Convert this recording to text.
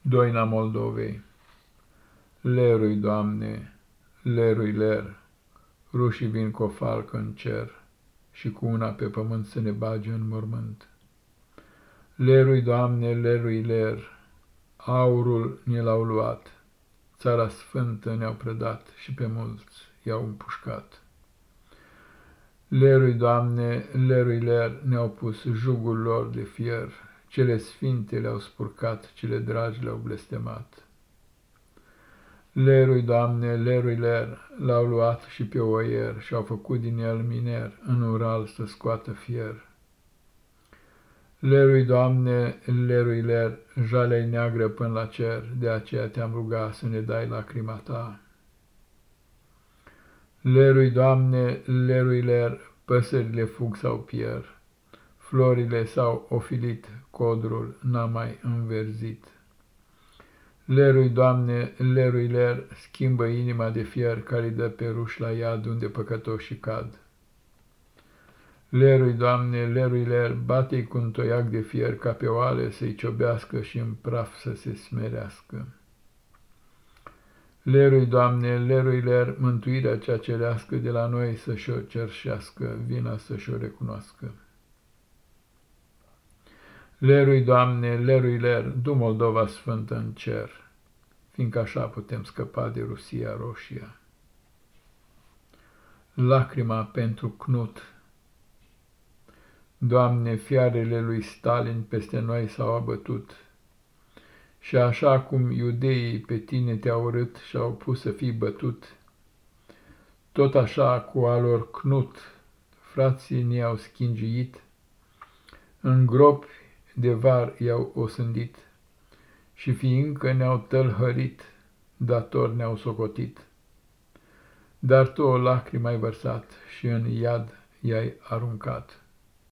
Doina Moldovei. Lerui, Doamne, lerui ler, rușii vin cu o falcă în cer și cu una pe pământ să ne bage în mormânt. Lerui, Doamne, lerui ler, aurul ne l-au luat, țara sfântă ne-au prădat și pe mulți i-au împușcat. Lerui, Doamne, lerui ler, ne-au pus jugul lor de fier, cele sfinte le-au spurcat, cele dragi le-au blestemat. Lerui, Doamne, lerui ler, l-au luat și pe oier și-au făcut din el miner, în Ural să scoată fier. Lerui, Doamne, lerui ler, jalea neagră până la cer, de aceea te-am rugat să ne dai lacrima ta. Lerui, Doamne, lerui ler, păsările fug sau pierd, florile s-au ofilit, codrul n-a mai înverzit. Lerui, Doamne, lerui ler, schimbă inima de fier care dă pe ruș la iad unde păcătoșii cad. Lerui, Doamne, lerui ler, bate-i cu un toiac de fier ca pe oale să-i ciobească și în praf să se smerească. Lerui, Doamne, lerui ler, mântuirea cea cerească de la noi să-și o cerșească, vina să-și o recunoască. Lerui, Doamne, lerui ler, du Moldova sfântă în cer, fiindcă așa putem scăpa de Rusia roșia. Lacrima pentru Cnut Doamne, fiarele lui Stalin peste noi s-au abătut, și așa cum iudeii pe tine te-au urât și-au pus să fii bătut, tot așa cu alor Cnut, frații ne-au schingiit, în gropi de var i-au osândit și fiindcă ne-au tălhărit, dator ne-au socotit. Dar tu o lacrimă ai vărsat și în iad i-ai aruncat.